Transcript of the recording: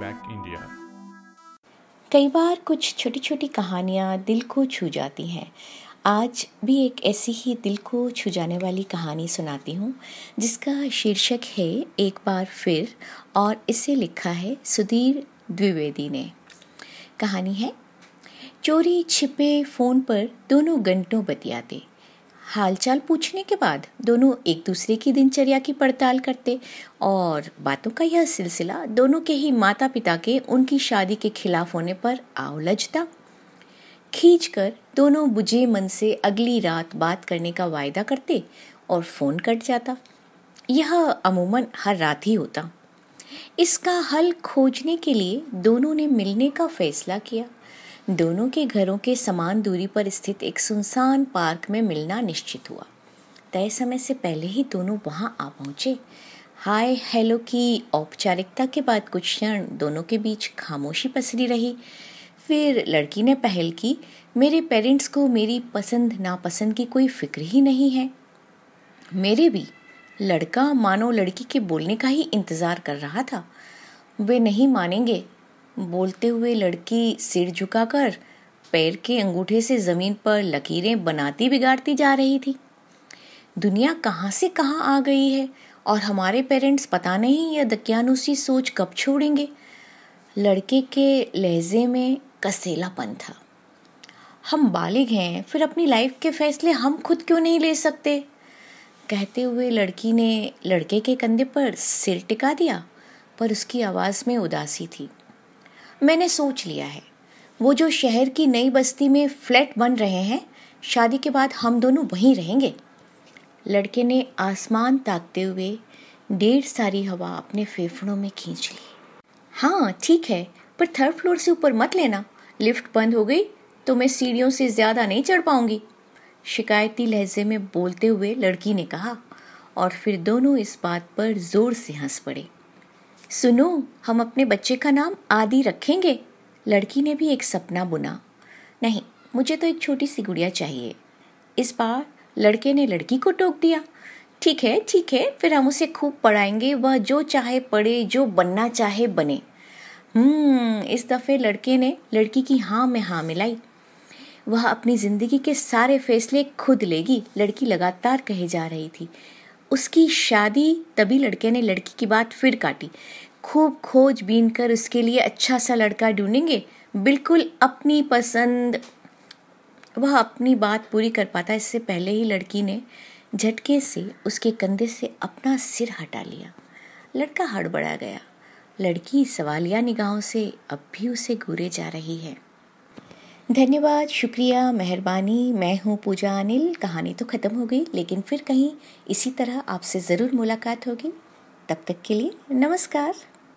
Playback India. कई बार कुछ छोटी छोटी कहानियाँ दिल को छू जाती हैं। आज भी एक ऐसी ही दिल को छू जाने वाली कहानी सुनाती हूँ, जिसका शीर्षक है एक बार फिर, और इसे लिखा है सुधीर द्विवेदी ने। कहानी है, चोरी छिपे फ़ोन पर दोनों घंटों बतियाते। हालचाल पूछने के बाद दोनों एक दूसरे की दिनचर्या की पड़ताल करते और बातों का यह सिलसिला दोनों के ही माता पिता के, उनकी शादी के खिलाफ होने पर आ उलझता खींच कर दोनों बुझे मन से अगली रात बात करने का वायदा करते और फ़ोन कट जाता। यह अमूमन हर रात ही होता। इसका हल खोजने के लिए दोनों ने मिलने का फैसला किया। दोनों के घरों के समान दूरी पर स्थित एक सुनसान पार्क में मिलना निश्चित हुआ। तय समय से पहले ही दोनों वहाँ आ पहुँचे। हाय, हेलो की औपचारिकता के बाद कुछ क्षण दोनों के बीच खामोशी पसरी रही। फिर लड़की ने पहल की, मेरे पेरेंट्स को मेरी पसंद, नापसंद की कोई फ़िक्र ही नहीं है। मेरे भी। लड़का मानो लड़की के बोलने का ही इंतज़ार कर रहा था। वे नहीं मानेंगे। बोलते हुए लड़की सिर झुकाकर पैर के अंगूठे से ज़मीन पर लकीरें बनाती बिगाड़ती जा रही थी। दुनिया कहाँ से कहाँ आ गई है और हमारे पेरेंट्स पता नहीं यह दकियानुसी सोच कब छोड़ेंगे। लड़के के लहजे में कसेलापन था। हम बालिग हैं, फिर अपनी लाइफ के फैसले हम खुद क्यों नहीं ले सकते? कहते हुए लड़की ने लड़के के कंधे पर सिर टिका दिया, पर उसकी आवाज़ में उदासी थी। मैंने सोच लिया है। वो जो शहर की नई बस्ती में फ्लैट बन रहे हैं, शादी के बाद हम दोनों वहीं रहेंगे। लड़के ने आसमान ताकते हुए ढेर सारी हवा अपने फेफड़ों में खींच ली। हाँ ठीक है, पर थर्ड फ्लोर से ऊपर मत लेना। लिफ्ट बंद हो गई तो मैं सीढ़ियों से ज़्यादा नहीं चढ़ पाऊँगी। शिकायती लहजे में बोलते हुए लड़की ने कहा, और फिर दोनों इस बात पर ज़ोर से हंस पड़े। सुनो, हम अपने बच्चे का नाम आदि रखेंगे। लड़की ने भी एक सपना बुना। नहीं, मुझे तो एक छोटी सी गुड़िया चाहिए। इस बार लड़के ने लड़की को टोक दिया। ठीक है ठीक है, फिर हम उसे खूब पढ़ाएँगे। वह जो चाहे पढ़े, जो बनना चाहे बने। हम्म इस दफे लड़के ने लड़की की हाँ में हाँ मिलाई। वह अपनी ज़िंदगी के सारे फैसले खुद लेगी। लड़की लगातार कहे जा रही थी। उसकी शादी तभी लड़के ने लड़की की बात फिर काटी। खूब खोज बीन कर उसके लिए अच्छा सा लड़का ढूंढेंगे। बिल्कुल अपनी पसंद, वह अपनी बात पूरी कर पाता। इससे पहले ही लड़की ने झटके से उसके कंधे से अपना सिर हटा लिया। लड़का हड़बड़ा गया। लड़की सवालिया निगाहों से अब भी उसे घूरे जा रही है। धन्यवाद, शुक्रिया, मेहरबानी। मैं हूँ पूजा अनिल। कहानी तो ख़त्म हो गई, लेकिन फिर कहीं इसी तरह आपसे ज़रूर मुलाकात होगी। तब तक के लिए नमस्कार।